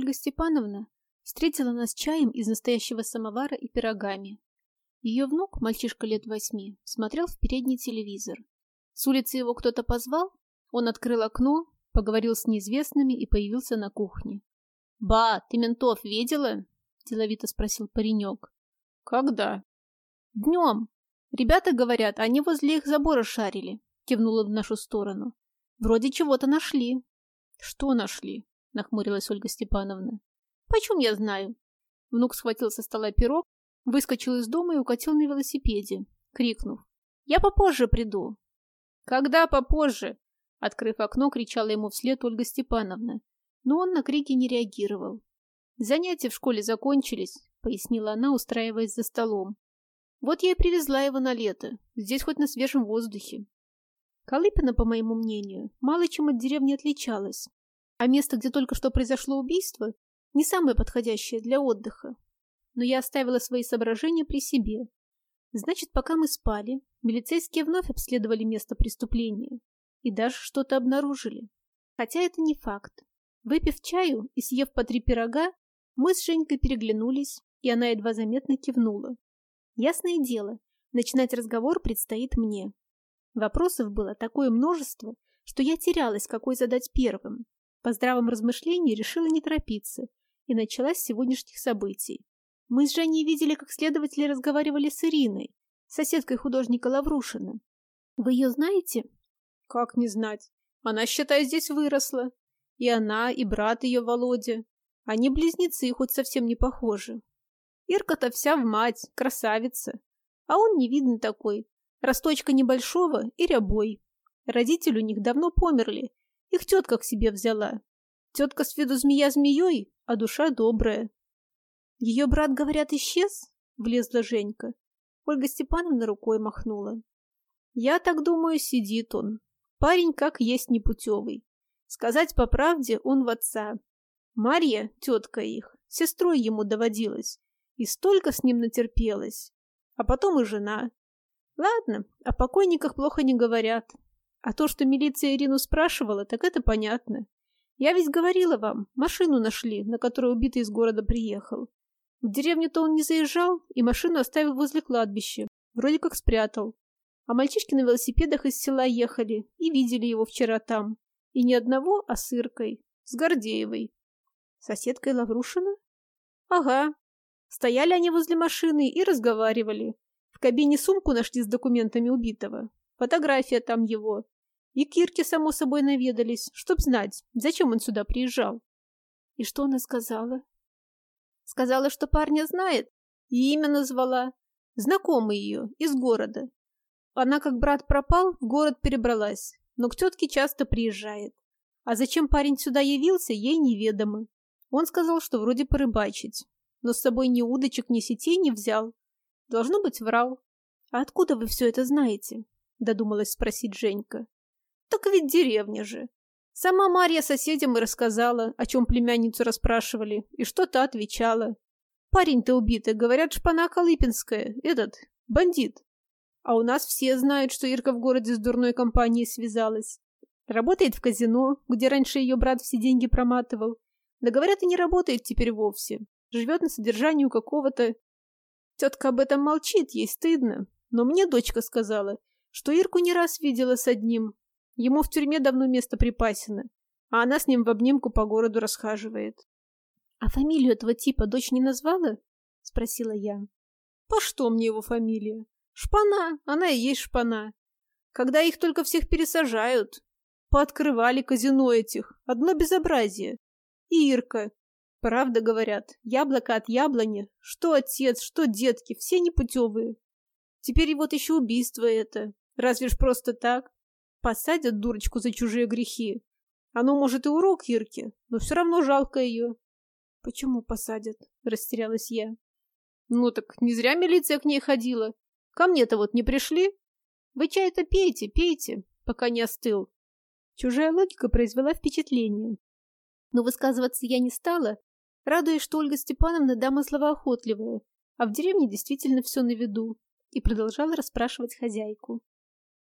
Ольга Степановна встретила нас чаем из настоящего самовара и пирогами. Ее внук, мальчишка лет восьми, смотрел в передний телевизор. С улицы его кто-то позвал, он открыл окно, поговорил с неизвестными и появился на кухне. «Ба, ты ментов видела?» – деловито спросил паренек. «Когда?» «Днем. Ребята говорят, они возле их забора шарили», – кивнула в нашу сторону. «Вроде чего-то нашли». «Что нашли?» – нахмурилась Ольга Степановна. «Почем я знаю?» Внук схватил со стола пирог, выскочил из дома и укатил на велосипеде, крикнув. «Я попозже приду». «Когда попозже?» Открыв окно, кричала ему вслед Ольга Степановна, но он на крики не реагировал. «Занятия в школе закончились», — пояснила она, устраиваясь за столом. «Вот я и привезла его на лето. Здесь хоть на свежем воздухе». Колыпина, по моему мнению, мало чем от деревни отличалась, а место, где только что произошло убийство, не самое подходящее для отдыха. Но я оставила свои соображения при себе. Значит, пока мы спали, милицейские вновь обследовали место преступления и даже что-то обнаружили. Хотя это не факт. Выпив чаю и съев по три пирога, мы с Женькой переглянулись, и она едва заметно кивнула. Ясное дело, начинать разговор предстоит мне. Вопросов было такое множество, что я терялась, какой задать первым. По здравом размышлении решила не торопиться, и началась с сегодняшних событий. Мы с Женей видели, как следователи разговаривали с Ириной, соседкой художника Лаврушина. Вы ее знаете? Как не знать? Она, считай, здесь выросла. И она, и брат ее Володя. Они близнецы, хоть совсем не похожи. Ирка-то вся в мать, красавица. А он невидный такой, росточка небольшого и рябой. Родители у них давно померли, их тетка к себе взяла. Тетка с виду змея змеей, а душа добрая. Ее брат, говорят, исчез? Влезла Женька. Ольга Степановна рукой махнула. Я так думаю, сидит он. Парень как есть непутевый. Сказать по правде, он в отца. Марья, тетка их, сестрой ему доводилась. И столько с ним натерпелась. А потом и жена. Ладно, о покойниках плохо не говорят. А то, что милиция Ирину спрашивала, так это понятно. Я ведь говорила вам, машину нашли, на которой убитый из города приехал. В деревню-то он не заезжал и машину оставил возле кладбища. Вроде как спрятал. А мальчишки на велосипедах из села ехали и видели его вчера там. И не одного, а с Иркой. С Гордеевой. Соседкой Лаврушина? Ага. Стояли они возле машины и разговаривали. В кабине сумку нашли с документами убитого. Фотография там его. И Кирке, само собой, наведались, чтоб знать, зачем он сюда приезжал. И что она сказала? Сказала, что парня знает, и имя назвала. Знакомый ее, из города. Она, как брат пропал, в город перебралась но к тетке часто приезжает. А зачем парень сюда явился, ей неведомо. Он сказал, что вроде порыбачить, но с собой ни удочек, ни сетей не взял. Должно быть, врал. «А откуда вы все это знаете?» — додумалась спросить Женька. «Так ведь деревня же. Сама Марья соседям и рассказала, о чем племянницу расспрашивали, и что-то отвечала. Парень-то убитый, говорят, шпана Колыпинская, этот, бандит. А у нас все знают, что Ирка в городе с дурной компанией связалась. Работает в казино, где раньше ее брат все деньги проматывал. Да говорят, и не работает теперь вовсе. Живет на содержании у какого-то... Тетка об этом молчит, ей стыдно. Но мне дочка сказала, что Ирку не раз видела с одним. Ему в тюрьме давно место припасено, а она с ним в обнимку по городу расхаживает. — А фамилию этого типа дочь не назвала? — спросила я. — По что мне его фамилия? Шпана, она и есть шпана. Когда их только всех пересажают. Пооткрывали казино этих. Одно безобразие. И Ирка. Правда говорят, яблоко от яблони. Что отец, что детки, все непутевые. Теперь вот еще убийство это. Разве ж просто так? Посадят дурочку за чужие грехи. Оно, может, и урок Ирке, но все равно жалко ее. — Почему посадят? — растерялась я. — Ну так не зря милиция к ней ходила. Ко мне-то вот не пришли? Вы чай-то пейте, пейте, пока не остыл. Чужая логика произвела впечатление. Но высказываться я не стала, радуясь, что Ольга Степановна дама словоохотливая, а в деревне действительно все на виду, и продолжала расспрашивать хозяйку.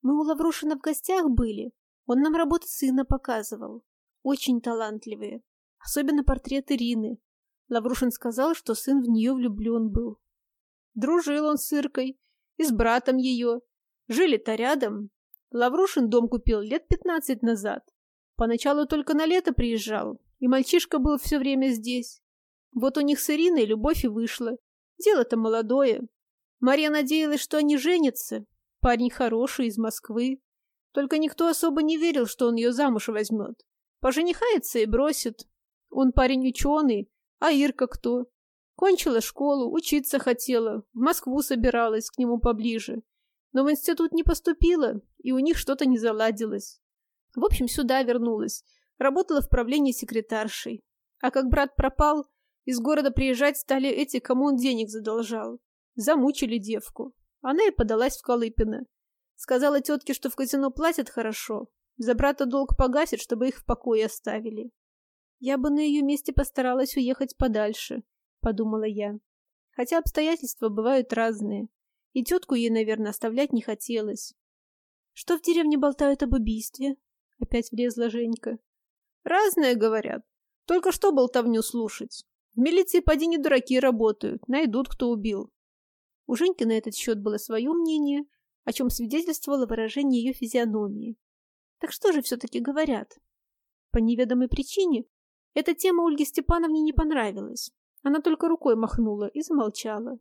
Мы у Лаврушина в гостях были, он нам работу сына показывал. Очень талантливые. Особенно портрет Ирины. Лаврушин сказал, что сын в нее влюблен был. Дружил он с Иркой и с братом ее. Жили-то рядом. Лаврушин дом купил лет пятнадцать назад. Поначалу только на лето приезжал, и мальчишка был все время здесь. Вот у них с Ириной любовь и вышла. Дело-то молодое. Мария надеялась, что они женятся. Парень хороший, из Москвы. Только никто особо не верил, что он ее замуж возьмет. Поженихается и бросит. Он парень ученый, а Ирка кто? Кончила школу, учиться хотела, в Москву собиралась, к нему поближе. Но в институт не поступила, и у них что-то не заладилось. В общем, сюда вернулась. Работала в правлении секретаршей. А как брат пропал, из города приезжать стали эти, кому он денег задолжал. Замучили девку. Она и подалась в Колыпино. Сказала тетке, что в казино платят хорошо. За брата долг погасит, чтобы их в покое оставили. Я бы на ее месте постаралась уехать подальше, подумала я. Хотя обстоятельства бывают разные. И тетку ей, наверное, оставлять не хотелось. Что в деревне болтают об убийстве? Опять влезла Женька. Разное говорят. Только что болтовню слушать. В милиции поди не дураки работают, найдут, кто убил. У Женьки на этот счет было свое мнение, о чем свидетельствовало выражение ее физиономии. Так что же все-таки говорят? По неведомой причине эта тема Ольге Степановне не понравилась. Она только рукой махнула и замолчала.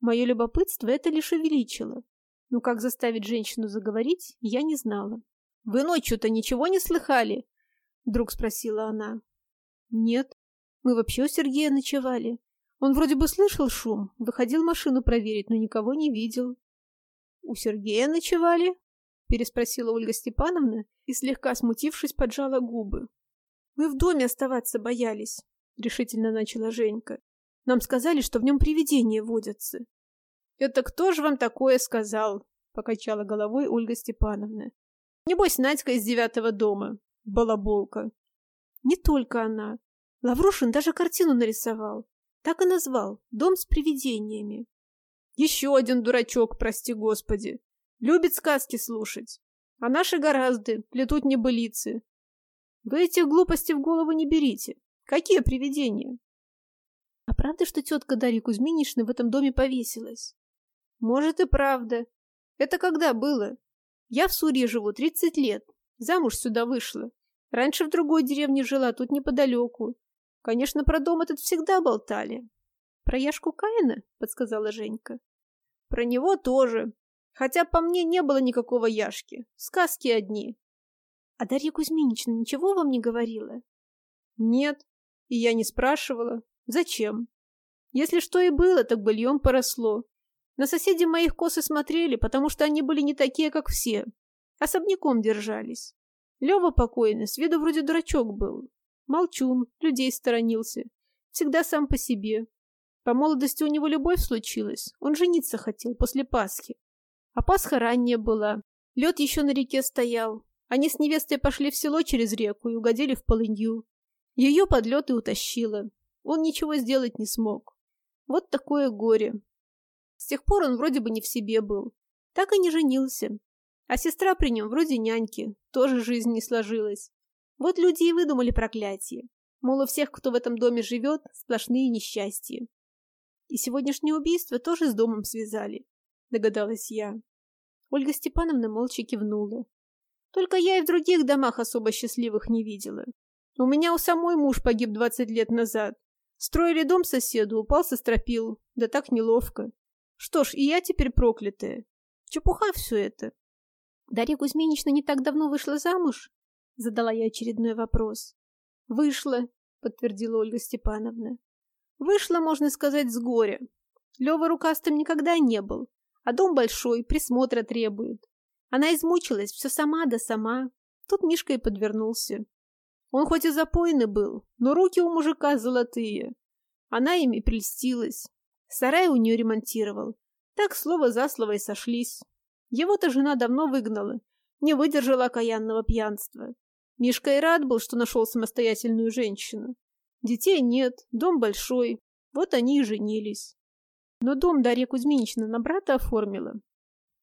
Мое любопытство это лишь увеличило. Но как заставить женщину заговорить, я не знала. «Вы ночью-то ничего не слыхали?» Вдруг спросила она. «Нет», мы вообще у Сергея ночевали. Он вроде бы слышал шум, выходил машину проверить, но никого не видел. — У Сергея ночевали? — переспросила Ольга Степановна и, слегка смутившись, поджала губы. — Мы в доме оставаться боялись, — решительно начала Женька. — Нам сказали, что в нем привидения водятся. — Это кто же вам такое сказал? — покачала головой Ольга Степановна. — Небось, Надька из девятого дома. Балаболка. — Не только она. Лаврушин даже картину нарисовал. Так и назвал «Дом с привидениями». Еще один дурачок, прости господи. Любит сказки слушать. А наши гораздо плетут небылицы. Вы этих глупостей в голову не берите. Какие привидения? А правда, что тетка Дарья Кузьминична в этом доме повесилась? Может и правда. Это когда было? Я в Сурье живу 30 лет. Замуж сюда вышла. Раньше в другой деревне жила, тут неподалеку. Конечно, про дом этот всегда болтали. Про Яшку Каина, подсказала Женька. Про него тоже. Хотя по мне не было никакого Яшки. Сказки одни. А Дарья Кузьминична ничего вам не говорила? Нет. И я не спрашивала. Зачем? Если что и было, так быльем поросло. На соседей моих косы смотрели, потому что они были не такие, как все. Особняком держались. Лева покойный, с виду вроде дурачок был. Молчун, людей сторонился. Всегда сам по себе. По молодости у него любовь случилась. Он жениться хотел после Пасхи. А Пасха ранняя была. Лед еще на реке стоял. Они с невестой пошли в село через реку и угодили в полынью. Ее под лед и утащило. Он ничего сделать не смог. Вот такое горе. С тех пор он вроде бы не в себе был. Так и не женился. А сестра при нем вроде няньки. Тоже жизнь не сложилась. Вот люди и выдумали проклятие. Мол, у всех, кто в этом доме живет, сплошные несчастья. И сегодняшнее убийство тоже с домом связали, догадалась я. Ольга Степановна молча кивнула. Только я и в других домах особо счастливых не видела. У меня у самой муж погиб двадцать лет назад. Строили дом соседу, упал со стропил. Да так неловко. Что ж, и я теперь проклятая. Чепуха все это. Дарья Кузьминична не так давно вышла замуж, Задала я очередной вопрос. «Вышла», — подтвердила Ольга Степановна. «Вышла, можно сказать, с горя. Лева рукастым никогда не был, а дом большой, присмотра требует. Она измучилась, все сама да сама. Тут Мишка и подвернулся. Он хоть и запойный был, но руки у мужика золотые. Она ими прельстилась. Сарай у нее ремонтировал. Так слово за слово и сошлись. Его-то жена давно выгнала, не выдержала окаянного пьянства. Мишка и рад был, что нашел самостоятельную женщину. Детей нет, дом большой, вот они и женились. Но дом Дарья Кузьминична на брата оформила.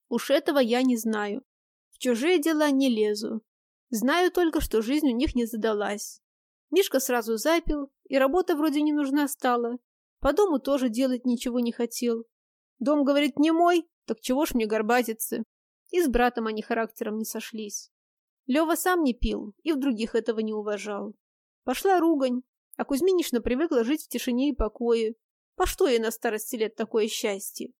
Уж этого я не знаю. В чужие дела не лезу. Знаю только, что жизнь у них не задалась. Мишка сразу запил, и работа вроде не нужна стала. По дому тоже делать ничего не хотел. Дом, говорит, не мой, так чего ж мне горбатиться? И с братом они характером не сошлись. Лева сам не пил и в других этого не уважал. Пошла ругань, а Кузьминишна привыкла жить в тишине и покое. По что ей на старости лет такое счастье?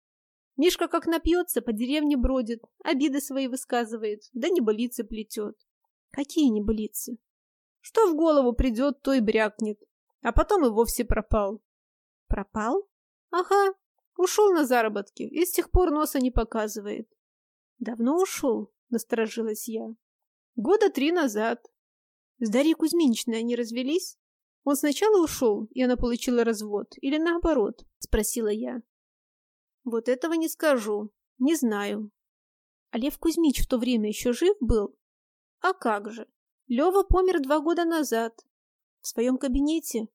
Мишка как напьется, по деревне бродит, обиды свои высказывает, да небылицы плетет. Какие небылицы? Что в голову придет, то и брякнет. А потом и вовсе пропал. Пропал? Ага, ушел на заработки и с тех пор носа не показывает. Давно ушел? Насторожилась я. Года три назад. С Дарьей Кузьминичной они развелись? Он сначала ушел, и она получила развод, или наоборот? Спросила я. Вот этого не скажу. Не знаю. А Лев Кузьмич в то время еще жив был? А как же? Лева помер два года назад. В своем кабинете?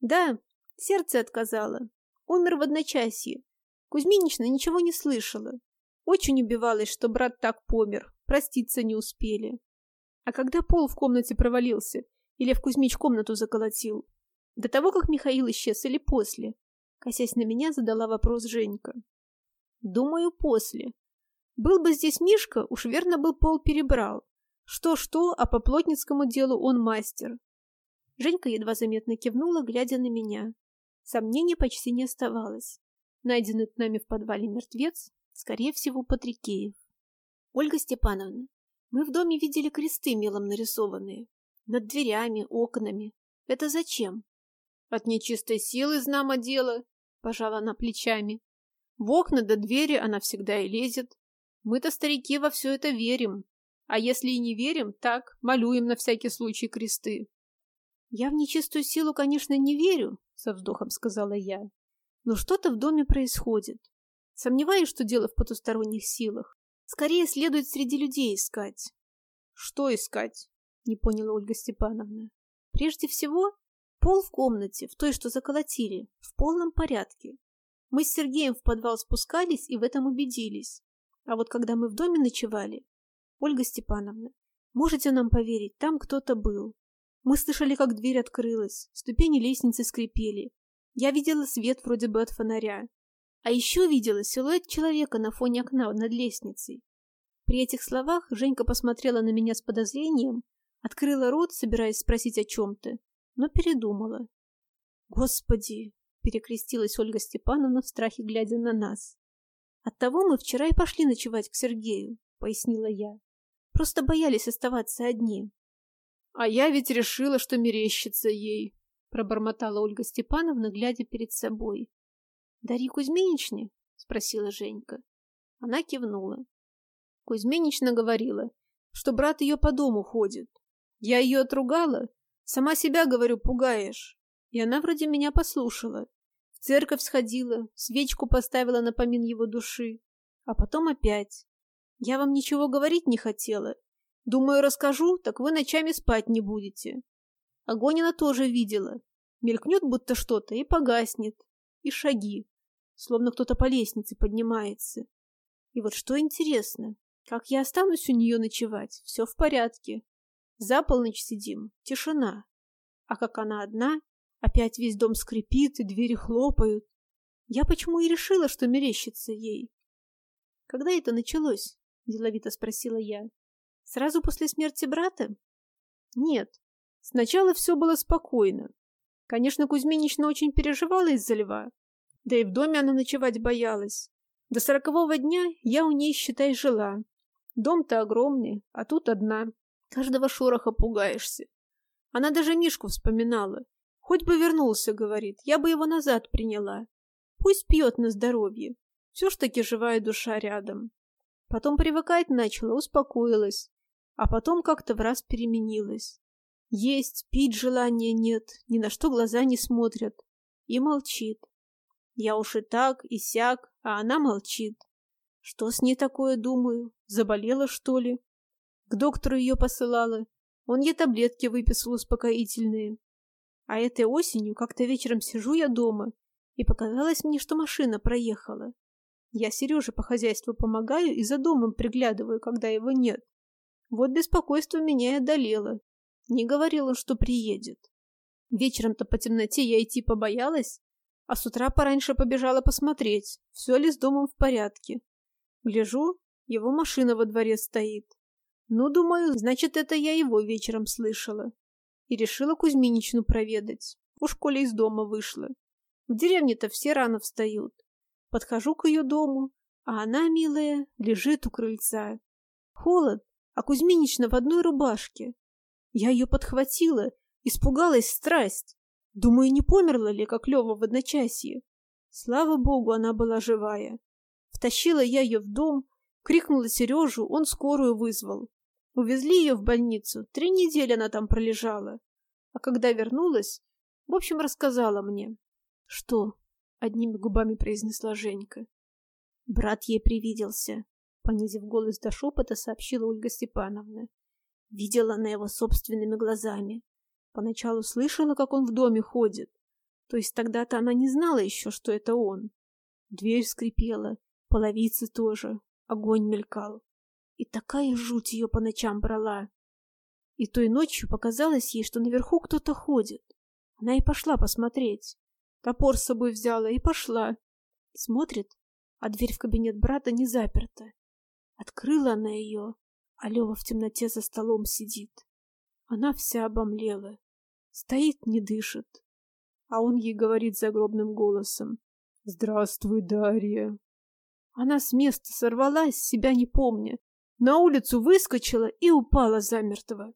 Да, сердце отказало. Умер в одночасье. Кузьминична ничего не слышала. Очень убивалась, что брат так помер. Проститься не успели. А когда пол в комнате провалился, и Лев Кузьмич комнату заколотил? До того, как Михаил исчез или после? Косясь на меня, задала вопрос Женька. Думаю, после. Был бы здесь Мишка, уж верно был пол перебрал. Что-что, а по плотницкому делу он мастер. Женька едва заметно кивнула, глядя на меня. Сомнений почти не оставалось. Найденный нами в подвале мертвец, скорее всего, Патрикеев. Ольга Степановна, мы в доме видели кресты мелом нарисованные. Над дверями, окнами. Это зачем? От нечистой силы, знамо дело, пожала она плечами. В окна до двери она всегда и лезет. Мы-то, старики, во все это верим. А если и не верим, так, молюем на всякий случай кресты. Я в нечистую силу, конечно, не верю, со вздохом сказала я. Но что-то в доме происходит. Сомневаюсь, что дело в потусторонних силах. Скорее следует среди людей искать. Что искать? Не поняла Ольга Степановна. Прежде всего, пол в комнате, в той, что заколотили, в полном порядке. Мы с Сергеем в подвал спускались и в этом убедились. А вот когда мы в доме ночевали... Ольга Степановна, можете нам поверить, там кто-то был. Мы слышали, как дверь открылась, ступени лестницы скрипели. Я видела свет вроде бы от фонаря. А еще видела силуэт человека на фоне окна над лестницей. При этих словах Женька посмотрела на меня с подозрением, открыла рот, собираясь спросить о чем-то, но передумала. «Господи!» перекрестилась Ольга Степановна в страхе, глядя на нас. «Оттого мы вчера и пошли ночевать к Сергею», — пояснила я. «Просто боялись оставаться одни». «А я ведь решила, что мерещится ей», — пробормотала Ольга Степановна, глядя перед собой. «Дарья Кузьминичне?» — спросила Женька. Она кивнула. Кузьминична говорила, что брат ее по дому ходит. Я ее отругала. Сама себя, говорю, пугаешь. И она вроде меня послушала. В церковь сходила, свечку поставила на помин его души. А потом опять. Я вам ничего говорить не хотела. Думаю, расскажу, так вы ночами спать не будете. Огонь она тоже видела. Мелькнет будто что-то и погаснет. И шаги. Словно кто-то по лестнице поднимается. И вот что интересно, как я останусь у нее ночевать, все в порядке. За полночь сидим, тишина. А как она одна, Опять весь дом скрипит, и двери хлопают. Я почему и решила, что мерещится ей. Когда это началось? Деловито спросила я. Сразу после смерти брата? Нет. Сначала все было спокойно. Конечно, Кузьминична очень переживала из-за льва. Да и в доме она ночевать боялась. До сорокового дня я у ней, считай, жила. Дом-то огромный, а тут одна. Каждого шороха пугаешься. Она даже Мишку вспоминала. Хоть бы вернулся, говорит, я бы его назад приняла. Пусть пьет на здоровье. Все ж таки живая душа рядом. Потом привыкать начала, успокоилась. А потом как-то в раз переменилась. Есть, пить желания нет, ни на что глаза не смотрят. И молчит. Я уж и так, и сяк, а она молчит. Что с ней такое, думаю? Заболела, что ли? К доктору ее посылала. Он ей таблетки выписал успокоительные. А этой осенью как-то вечером сижу я дома, и показалось мне, что машина проехала. Я Сереже по хозяйству помогаю и за домом приглядываю, когда его нет. Вот беспокойство меня и одолело. Не говорил он, что приедет. Вечером-то по темноте я идти побоялась, а с утра пораньше побежала посмотреть, все ли с домом в порядке. Гляжу, его машина во дворе стоит. Ну, думаю, значит, это я его вечером слышала. И решила Кузьминичну проведать. Уж коли из дома вышла. В деревне-то все рано встают. Подхожу к ее дому, а она, милая, лежит у крыльца. Холод, а Кузьминична в одной рубашке. Я ее подхватила, испугалась страсть. Думаю, не померла ли, как Лева в одночасье. Слава богу, она была живая. Втащила я ее в дом, крикнула Сережу, он скорую вызвал. Увезли ее в больницу, три недели она там пролежала. А когда вернулась, в общем, рассказала мне. «Что?» — одними губами произнесла Женька. Брат ей привиделся. Понизив голос до шепота, сообщила Ольга Степановна. Видела она его собственными глазами. Поначалу слышала, как он в доме ходит. То есть тогда-то она не знала еще, что это он. Дверь скрипела, половицы тоже, огонь мелькал. И такая жуть ее по ночам брала. И той ночью показалось ей, что наверху кто-то ходит. Она и пошла посмотреть. Топор с собой взяла и пошла. Смотрит, а дверь в кабинет брата не заперта. Открыла она ее, а Лева в темноте за столом сидит. Она вся обомлела. Стоит, не дышит. А он ей говорит загробным голосом. «Здравствуй, Дарья». Она с места сорвалась, себя не помня. На улицу выскочила и упала замертво.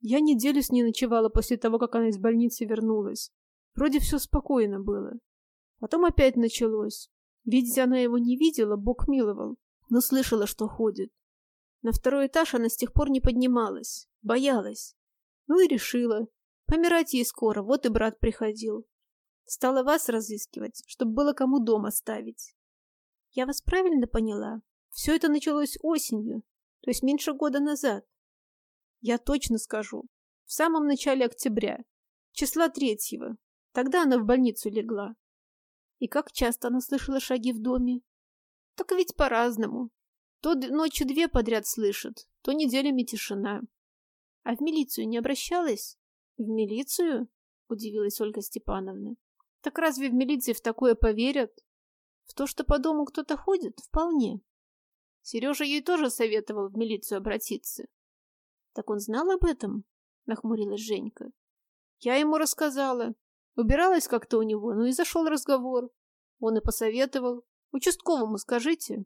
Я неделю с ней ночевала после того, как она из больницы вернулась. Вроде все спокойно было. Потом опять началось. Видеть она его не видела, Бог миловал, но слышала, что ходит. На второй этаж она с тех пор не поднималась, боялась. Ну и решила. Помирать ей скоро, вот и брат приходил. Стала вас разыскивать, чтобы было кому дом оставить. Я вас правильно поняла? Все это началось осенью, то есть меньше года назад. Я точно скажу. В самом начале октября, числа третьего. Тогда она в больницу легла. И как часто она слышала шаги в доме? Так ведь по-разному. То ночью две подряд слышит, то неделями тишина. А в милицию не обращалась? В милицию? Удивилась Ольга Степановна. Так разве в милиции в такое поверят? В то, что по дому кто-то ходит, вполне. Сережа ей тоже советовал в милицию обратиться. Так он знал об этом? Нахмурилась Женька. Я ему рассказала. Убиралась как-то у него, ну и зашел разговор. Он и посоветовал. Участковому скажите.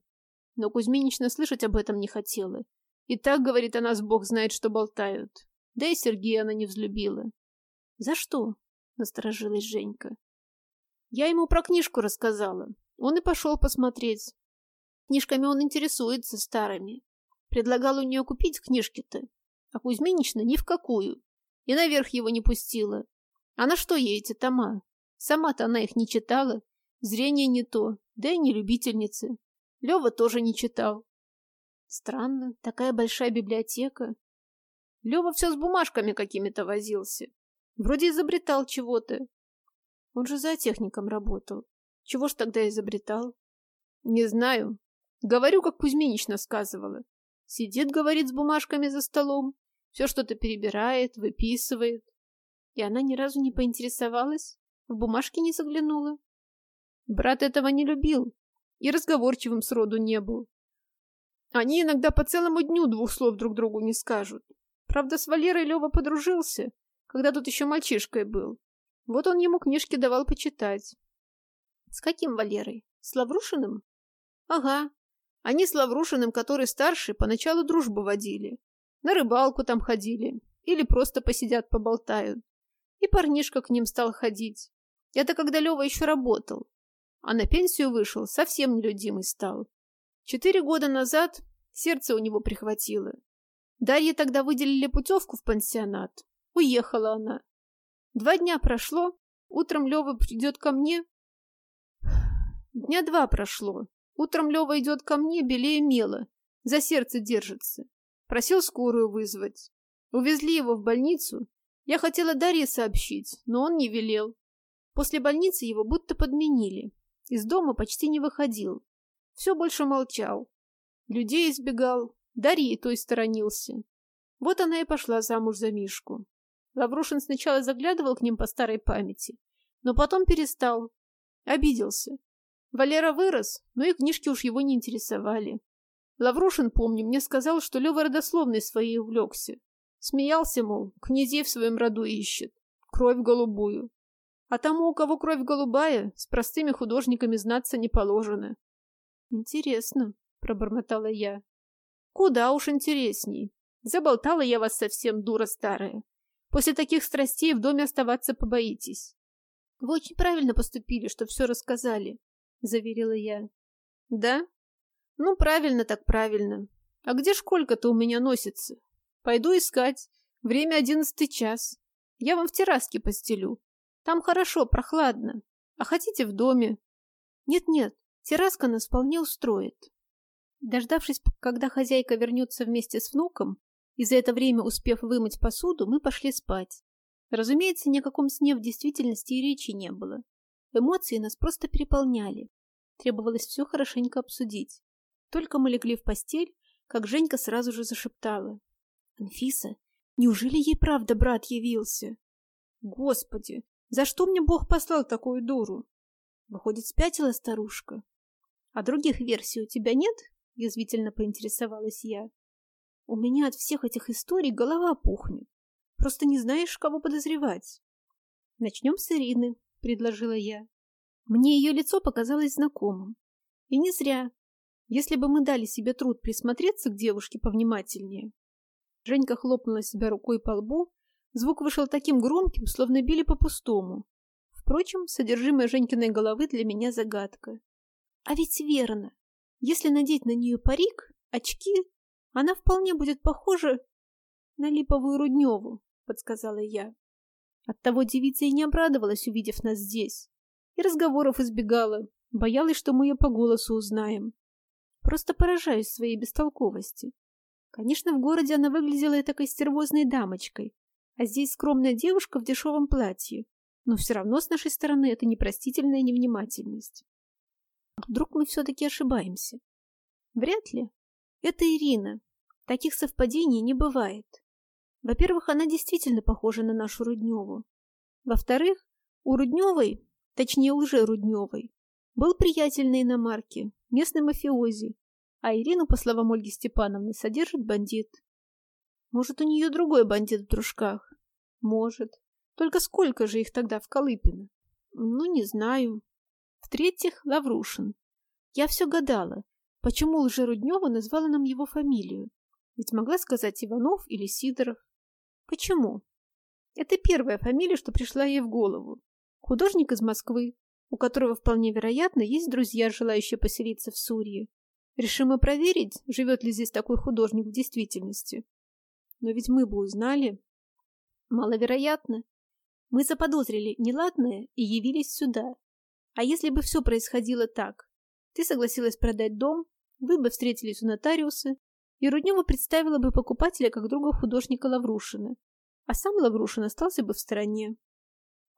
Но Кузьминична слышать об этом не хотела. И так, говорит, она с бог знает, что болтают. Да и Сергея она не взлюбила. За что? Насторожилась Женька. Я ему про книжку рассказала. Он и пошел посмотреть. Книжками он интересуется старыми. Предлагал у нее купить книжки-то. А Кузьминична ни в какую. И наверх его не пустила. А на что ей эти тома? Сама-то она их не читала. Зрение не то, да и не любительницы. Лева тоже не читал. Странно, такая большая библиотека. Лева все с бумажками какими-то возился. Вроде изобретал чего-то. Он же за техником работал. Чего ж тогда изобретал? Не знаю. Говорю, как Кузьминична сказывала. Сидит, говорит, с бумажками за столом. Все что-то перебирает, выписывает. И она ни разу не поинтересовалась, в бумажки не заглянула. Брат этого не любил и разговорчивым сроду не был. Они иногда по целому дню двух слов друг другу не скажут. Правда, с Валерой Лева подружился, когда тут еще мальчишкой был. Вот он ему книжки давал почитать. С каким Валерой? С Лаврушиным? Ага. Они с Лаврушиным, который старше, поначалу дружбу водили. На рыбалку там ходили. Или просто посидят, поболтают. И парнишка к ним стал ходить. Это когда Лева еще работал. А на пенсию вышел, совсем нелюдимый стал. Четыре года назад сердце у него прихватило. Дарье тогда выделили путевку в пансионат. Уехала она. Два дня прошло, утром Лева придет ко мне. Дня два прошло. Утром Лева идет ко мне, белее мела. За сердце держится. Просил скорую вызвать. Увезли его в больницу. Я хотела Дарье сообщить, но он не велел. После больницы его будто подменили. Из дома почти не выходил. Все больше молчал. Людей избегал, Дарьи той сторонился. Вот она и пошла замуж за Мишку. Лаврушин сначала заглядывал к ним по старой памяти, но потом перестал. Обиделся. Валера вырос, но и книжки уж его не интересовали. Лаврушин, помню, мне сказал, что Лёва родословной своей увлекся. Смеялся, мол, князей в своем роду ищет. Кровь голубую. А тому, у кого кровь голубая, с простыми художниками знаться не положено. Интересно, пробормотала я. Куда уж интересней. Заболтала я вас совсем, дура старая. После таких страстей в доме оставаться побоитесь. Вы очень правильно поступили, что все рассказали, заверила я. Да? Ну, правильно так правильно. А где школька-то у меня носится? Пойду искать. Время одиннадцатый час. Я вам в терраске постелю. Там хорошо, прохладно. А хотите в доме? Нет-нет, терраска нас вполне устроит. Дождавшись, когда хозяйка вернется вместе с внуком, и за это время успев вымыть посуду, мы пошли спать. Разумеется, ни о каком сне в действительности и речи не было. Эмоции нас просто переполняли. Требовалось все хорошенько обсудить. Только мы легли в постель, как Женька сразу же зашептала. «Анфиса, неужели ей правда брат явился?» «Господи, за что мне Бог послал такую дуру?» Выходит, спятила старушка. «А других версий у тебя нет?» — язвительно поинтересовалась я. «У меня от всех этих историй голова пухнет. Просто не знаешь, кого подозревать». «Начнем с Ирины», — предложила я. Мне ее лицо показалось знакомым. И не зря. Если бы мы дали себе труд присмотреться к девушке повнимательнее. Женька хлопнула себя рукой по лбу. Звук вышел таким громким, словно били по пустому. Впрочем, содержимое Женькиной головы для меня загадка. А ведь верно. Если надеть на нее парик, очки, она вполне будет похожа на липовую Рудневу, подсказала я. Оттого девица и не обрадовалась, увидев нас здесь. И разговоров избегала, боялась, что мы ее по голосу узнаем. Просто поражаюсь своей бестолковости. Конечно, в городе она выглядела такой стервозной дамочкой, а здесь скромная девушка в дешевом платье. Но все равно с нашей стороны это непростительная невнимательность. Вдруг мы все-таки ошибаемся? Вряд ли. Это Ирина. Таких совпадений не бывает. Во-первых, она действительно похожа на нашу Рудневу. Во-вторых, у Рудневой, точнее лже-Рудневой, был приятель на иномарке, местный мафиози, а Ирину, по словам Ольги Степановны, содержит бандит. Может, у нее другой бандит в дружках? Может. Только сколько же их тогда в Колыпино? Ну, не знаю. В-третьих, Лаврушин. Я все гадала, почему лжеруднева назвала нам его фамилию. Ведь могла сказать Иванов или Сидоров. Почему? Это первая фамилия, что пришла ей в голову. Художник из Москвы, у которого вполне вероятно есть друзья, желающие поселиться в Сурье. Решим мы проверить, живет ли здесь такой художник в действительности. Но ведь мы бы узнали. Маловероятно. Мы заподозрили неладное и явились сюда. А если бы все происходило так? Ты согласилась продать дом, вы бы встретились у нотариуса, и Руднева представила бы покупателя как друга художника Лаврушина, а сам Лаврушин остался бы в стороне.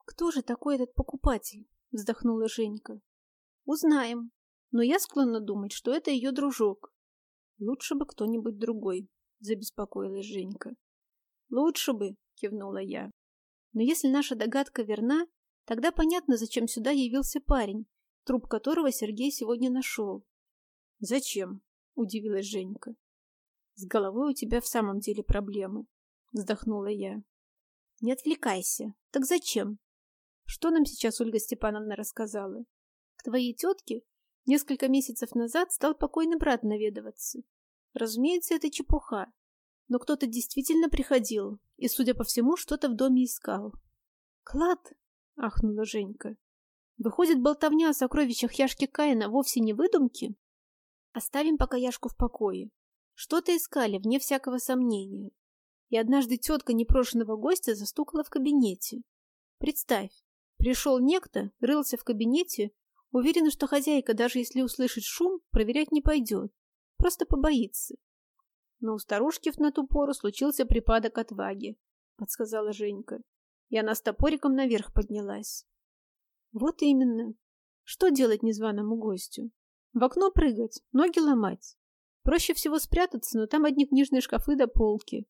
Кто же такой этот покупатель? — вздохнула Женька. «Узнаем. Но я склонна думать, что это ее дружок». «Лучше бы кто-нибудь другой», — забеспокоилась Женька. «Лучше бы», — кивнула я. «Но если наша догадка верна, тогда понятно, зачем сюда явился парень, труп которого Сергей сегодня нашел». «Зачем?» — удивилась Женька. «С головой у тебя в самом деле проблемы», — вздохнула я. «Не отвлекайся. Так зачем?» Что нам сейчас Ольга Степановна рассказала? К твоей тетке несколько месяцев назад стал покойный брат наведываться. Разумеется, это чепуха. Но кто-то действительно приходил и, судя по всему, что-то в доме искал. «Клад!» — ахнула Женька. «Выходит, болтовня о сокровищах Яшки Каина вовсе не выдумки? Оставим пока Яшку в покое. Что-то искали, вне всякого сомнения. И однажды тетка непрошенного гостя застукала в кабинете. Представь, Пришел некто, рылся в кабинете, уверен, что хозяйка, даже если услышит шум, проверять не пойдет, просто побоится. Но у старушки на ту пору случился припадок отваги, подсказала Женька, и она с топориком наверх поднялась. Вот именно. Что делать незваному гостю? В окно прыгать, ноги ломать. Проще всего спрятаться, но там одни книжные шкафы до полки.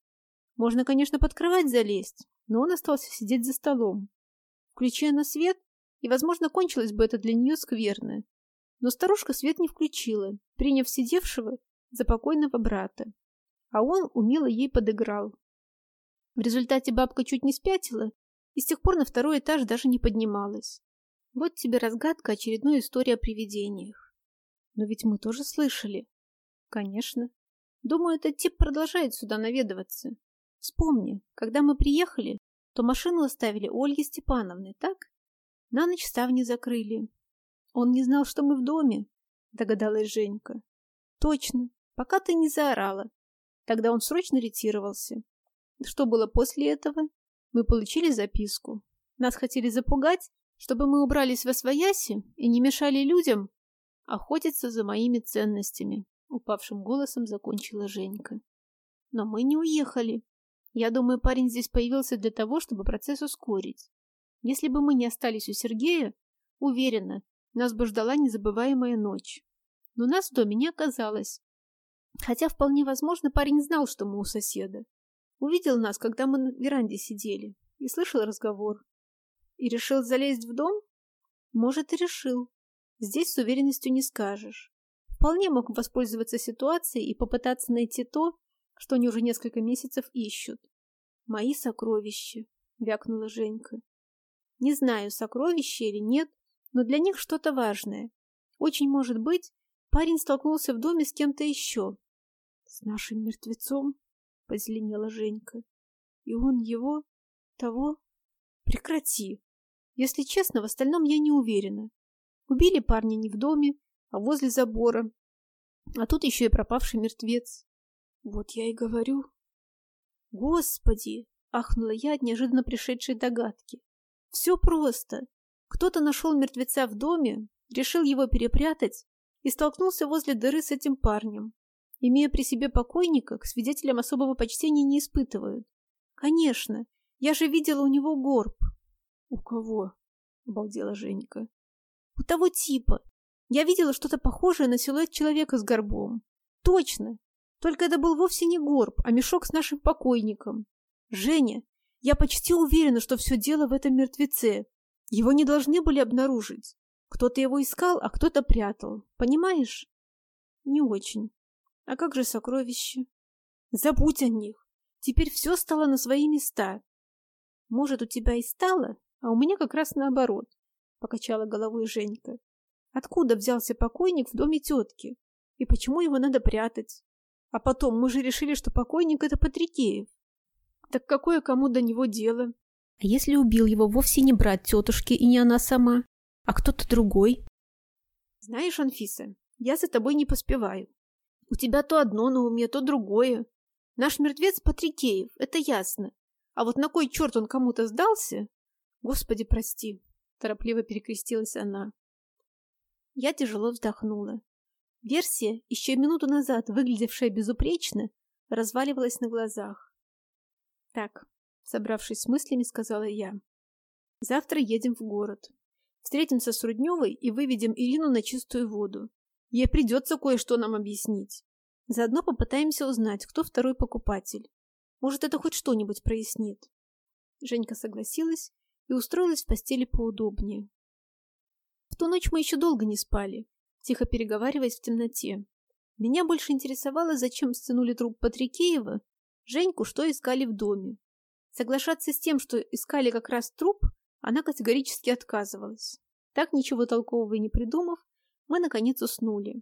Можно, конечно, под кровать залезть, но он остался сидеть за столом. Включая на свет, и, возможно, кончилось бы это для нее скверно. Но старушка свет не включила, приняв сидевшего за покойного брата. А он умело ей подыграл. В результате бабка чуть не спятила и с тех пор на второй этаж даже не поднималась. Вот тебе разгадка очередной истории о привидениях. Но ведь мы тоже слышали. Конечно. Думаю, этот тип продолжает сюда наведываться. Вспомни, когда мы приехали, то машину оставили у Ольги Степановны, так? На ночь ставни закрыли. Он не знал, что мы в доме, догадалась Женька. Точно, пока ты не заорала. Тогда он срочно ретировался. Что было после этого? Мы получили записку. Нас хотели запугать, чтобы мы убрались во свояси и не мешали людям охотиться за моими ценностями. Упавшим голосом закончила Женька. Но мы не уехали. Я думаю, парень здесь появился для того, чтобы процесс ускорить. Если бы мы не остались у Сергея, уверена, нас бы ждала незабываемая ночь. Но нас в доме не оказалось. Хотя вполне возможно, парень знал, что мы у соседа. Увидел нас, когда мы на веранде сидели, и слышал разговор. И решил залезть в дом? Может, и решил. Здесь с уверенностью не скажешь. Вполне мог воспользоваться ситуацией и попытаться найти то, что они уже несколько месяцев ищут. «Мои сокровища», — вякнула Женька. «Не знаю, сокровища или нет, но для них что-то важное. Очень может быть, парень столкнулся в доме с кем-то еще». «С нашим мертвецом?» — позеленела Женька. «И он его... того...» «Прекрати! Если честно, в остальном я не уверена. Убили парня не в доме, а возле забора. А тут еще и пропавший мертвец. Вот я и говорю. Господи! Ахнула я от неожиданно пришедшей догадки. Все просто. Кто-то нашел мертвеца в доме, решил его перепрятать и столкнулся возле дыры с этим парнем. Имея при себе покойника, к свидетелям особого почтения не испытывают. Конечно, я же видела у него горб. У кого? Обалдела Женька. У того типа. Я видела что-то похожее на силуэт человека с горбом. Точно. Только это был вовсе не горб, а мешок с нашим покойником. Женя, я почти уверена, что все дело в этом мертвеце. Его не должны были обнаружить. Кто-то его искал, а кто-то прятал. Понимаешь? Не очень. А как же сокровища? Забудь о них. Теперь все стало на свои места. Может, у тебя и стало, а у меня как раз наоборот, — покачала головой Женька. Откуда взялся покойник в доме тетки? И почему его надо прятать? А потом, мы же решили, что покойник — это Патрикеев. Так какое кому до него дело? А если убил его вовсе не брат тетушки и не она сама, а кто-то другой? Знаешь, Анфиса, я за тобой не поспеваю. У тебя то одно на уме, то другое. Наш мертвец Патрикеев, это ясно. А вот на кой черт он кому-то сдался? Господи, прости, торопливо перекрестилась она. Я тяжело вздохнула. Версия, еще минуту назад выглядевшая безупречно, разваливалась на глазах. «Так», — собравшись с мыслями, сказала я. «Завтра едем в город. Встретимся с Рудневой и выведем Ирину на чистую воду. Ей придется кое-что нам объяснить. Заодно попытаемся узнать, кто второй покупатель. Может, это хоть что-нибудь прояснит». Женька согласилась и устроилась в постели поудобнее. В ту ночь мы еще долго не спали, тихо переговариваясь в темноте. Меня больше интересовало, зачем стянули труп Патрикеева, Женьку, что искали в доме. Соглашаться с тем, что искали как раз труп, она категорически отказывалась. Так, ничего толкового и не придумав, мы, наконец, уснули.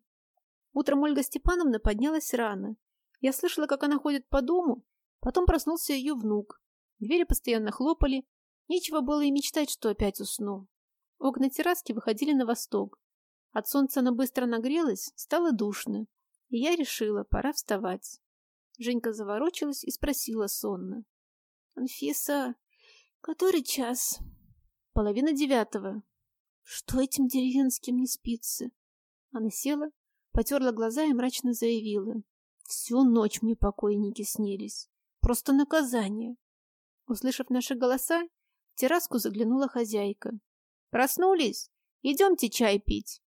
Утром Ольга Степановна поднялась рано. Я слышала, как она ходит по дому, потом проснулся ее внук. Двери постоянно хлопали, нечего было и мечтать, что опять усну. Окна терраски выходили на восток. От солнца она быстро нагрелась, стало душно, и я решила, пора вставать. Женька заворочилась и спросила сонно. — Анфиса, который час? — Половина девятого. — Что этим деревенским не спится? Она села, потерла глаза и мрачно заявила. — Всю ночь мне покойники снились. Просто наказание. Услышав наши голоса, в терраску заглянула хозяйка. Проснулись? Идемте чай пить.